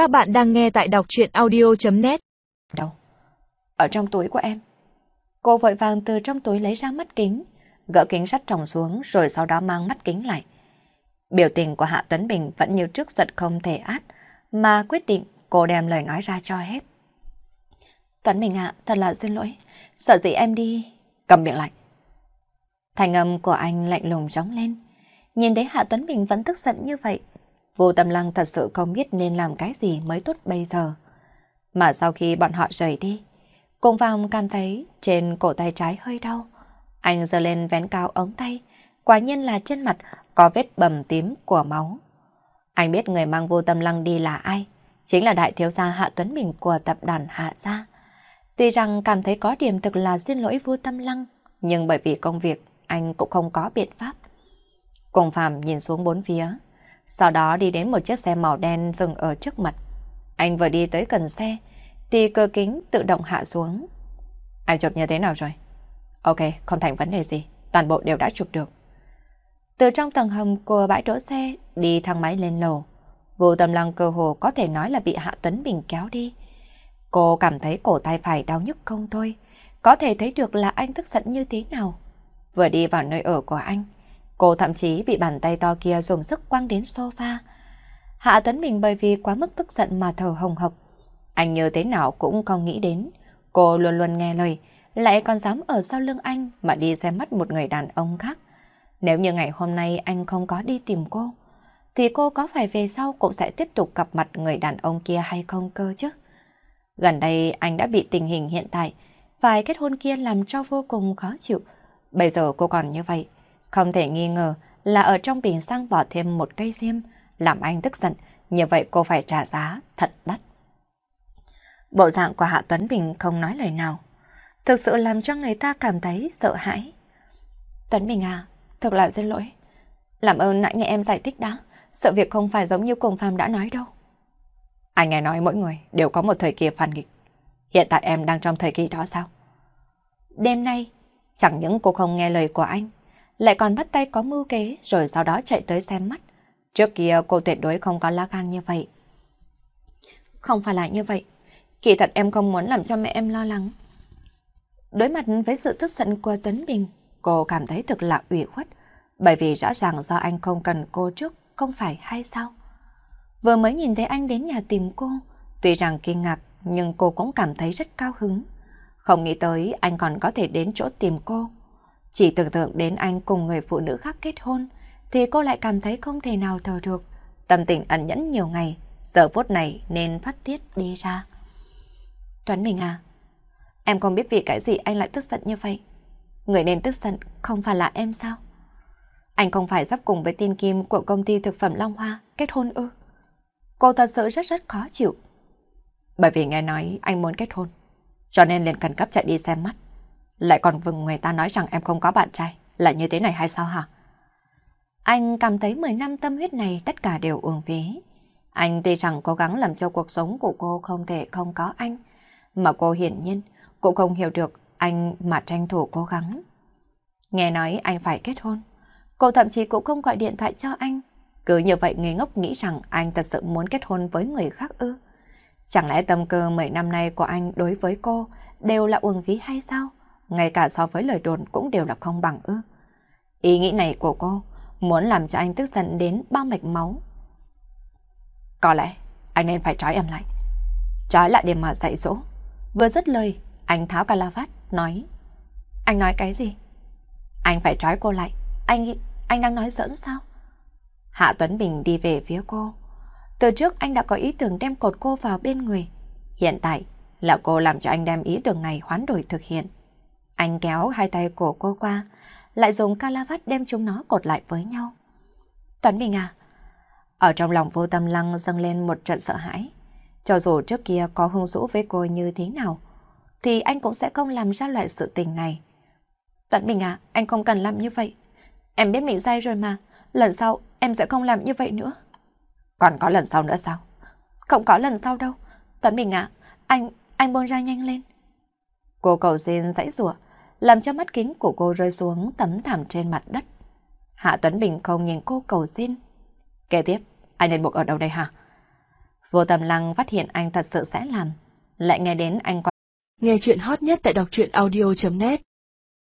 Các bạn đang nghe tại đọc chuyện audio.net Đâu? Ở trong túi của em. Cô vội vàng từ trong túi lấy ra mắt kính, gỡ kính sắt tròng xuống rồi sau đó mang mắt kính lại. Biểu tình của Hạ Tuấn Bình vẫn như trước giận không thể át, mà quyết định cô đem lời nói ra cho hết. Tuấn Bình ạ, thật là xin lỗi, sợ gì em đi... Cầm miệng lại. Thành âm của anh lạnh lùng trống lên. Nhìn thấy Hạ Tuấn Bình vẫn tức giận như vậy, Vô Tâm Lăng thật sự không biết nên làm cái gì mới tốt bây giờ. Mà sau khi bọn họ rời đi, Cung Phong cảm thấy trên cổ tay trái hơi đau. Anh giơ lên vén cao ống tay, quả nhiên là trên mặt có vết bầm tím của máu. Anh biết người mang Vô Tâm Lăng đi là ai, chính là đại thiếu gia Hạ Tuấn Bình của tập đoàn Hạ Gia. Tuy rằng cảm thấy có điểm thực là xin lỗi Vô Tâm Lăng, nhưng bởi vì công việc, anh cũng không có biện pháp. Cùng Phạm nhìn xuống bốn phía, sau đó đi đến một chiếc xe màu đen dừng ở trước mặt. Anh vừa đi tới gần xe, thì cơ kính tự động hạ xuống. Anh chụp như thế nào rồi? Ok, không thành vấn đề gì, toàn bộ đều đã chụp được. Từ trong tầng hầm của bãi đỗ xe đi thang máy lên lầu. Vô tâm lăng cơ hồ có thể nói là bị Hạ Tuấn Bình kéo đi. Cô cảm thấy cổ tay phải đau nhức không thôi. Có thể thấy được là anh tức giận như thế nào. Vừa đi vào nơi ở của anh, Cô thậm chí bị bàn tay to kia dùng sức quăng đến sofa. Hạ Tuấn Bình bởi vì quá mức tức giận mà thở hồng hộc. Anh như thế nào cũng không nghĩ đến. Cô luôn luôn nghe lời, lại còn dám ở sau lưng anh mà đi xem mắt một người đàn ông khác. Nếu như ngày hôm nay anh không có đi tìm cô, thì cô có phải về sau cũng sẽ tiếp tục gặp mặt người đàn ông kia hay không cơ chứ? Gần đây anh đã bị tình hình hiện tại, vài kết hôn kia làm cho vô cùng khó chịu. Bây giờ cô còn như vậy, không thể nghi ngờ là ở trong bình xăng bỏ thêm một cây diêm, làm anh tức giận, như vậy cô phải trả giá thật đắt. Bộ dạng của Hạ Tuấn Bình không nói lời nào, thực sự làm cho người ta cảm thấy sợ hãi. Tuấn Bình à, thật là xin lỗi. Làm ơn nãy nghe em giải thích đã, sự việc không phải giống như cùng phàm đã nói đâu. Anh nghe nói mỗi người đều có một thời kỳ phản nghịch. Hiện tại em đang trong thời kỳ đó sao? Đêm nay, chẳng những cô không nghe lời của anh, lại còn bắt tay có mưu kế rồi sau đó chạy tới xem mắt. Trước kia cô tuyệt đối không có lá gan như vậy. Không phải là như vậy. Kỳ thật em không muốn làm cho mẹ em lo lắng. Đối mặt với sự tức giận của Tuấn Bình, cô cảm thấy thực là ủy khuất, bởi vì rõ ràng do anh không cần cô trước, không phải hay sao? Vừa mới nhìn thấy anh đến nhà tìm cô, tuy rằng kinh ngạc nhưng cô cũng cảm thấy rất cao hứng. Không nghĩ tới anh còn có thể đến chỗ tìm cô. Chỉ tưởng tượng đến anh cùng người phụ nữ khác kết hôn, thì cô lại cảm thấy không thể nào thở được. Tâm tình ẩn nhẫn nhiều ngày, giờ phút này nên phát tiết đi ra. Tuấn Bình à, em không biết vì cái gì anh lại tức giận như vậy. Người nên tức giận không phải là em sao? Anh không phải sắp cùng với tin kim của công ty thực phẩm Long Hoa kết hôn ư? Cô thật sự rất rất khó chịu. Bởi vì nghe nói anh muốn kết hôn, cho nên liền cần cấp chạy đi xem mắt. Lại còn vừng người ta nói rằng em không có bạn trai. Là như thế này hay sao hả? Anh cảm thấy 10 năm tâm huyết này tất cả đều uổng phí. Anh tuy rằng cố gắng làm cho cuộc sống của cô không thể không có anh. Mà cô hiển nhiên cũng không hiểu được anh mà tranh thủ cố gắng. Nghe nói anh phải kết hôn. Cô thậm chí cũng không gọi điện thoại cho anh. Cứ như vậy ngây ngốc nghĩ rằng anh thật sự muốn kết hôn với người khác ư. Chẳng lẽ tâm cơ 10 năm nay của anh đối với cô đều là uổng phí hay sao? Ngay cả so với lời đồn cũng đều là không bằng ư. Ý nghĩ này của cô muốn làm cho anh tức giận đến bao mạch máu. Có lẽ anh nên phải trói em lại. Trói lại để mà dạy dỗ. Vừa dứt lời, anh tháo cà la vát, nói. Anh nói cái gì? Anh phải trói cô lại. Anh anh đang nói giỡn sao? Hạ Tuấn Bình đi về phía cô. Từ trước anh đã có ý tưởng đem cột cô vào bên người. Hiện tại là cô làm cho anh đem ý tưởng này hoán đổi thực hiện. Anh kéo hai tay của cô qua, lại dùng calavat đem chúng nó cột lại với nhau. Tuấn Bình à? Ở trong lòng vô tâm lăng dâng lên một trận sợ hãi. Cho dù trước kia có hung dũ với cô như thế nào, thì anh cũng sẽ không làm ra loại sự tình này. Tuấn Bình à, anh không cần làm như vậy. Em biết mình sai rồi mà, lần sau em sẽ không làm như vậy nữa. Còn có lần sau nữa sao? Không có lần sau đâu. Tuấn Bình à, anh, anh buông ra nhanh lên. Cô cầu xin dãy rủa làm cho mắt kính của cô rơi xuống tấm thảm trên mặt đất. Hạ Tuấn Bình không nhìn cô cầu xin. Kế tiếp, anh nên buộc ở đâu đây hả? Vô tầm lăng phát hiện anh thật sự sẽ làm. Lại nghe đến anh có... Nghe chuyện hot nhất tại đọc truyện audio.net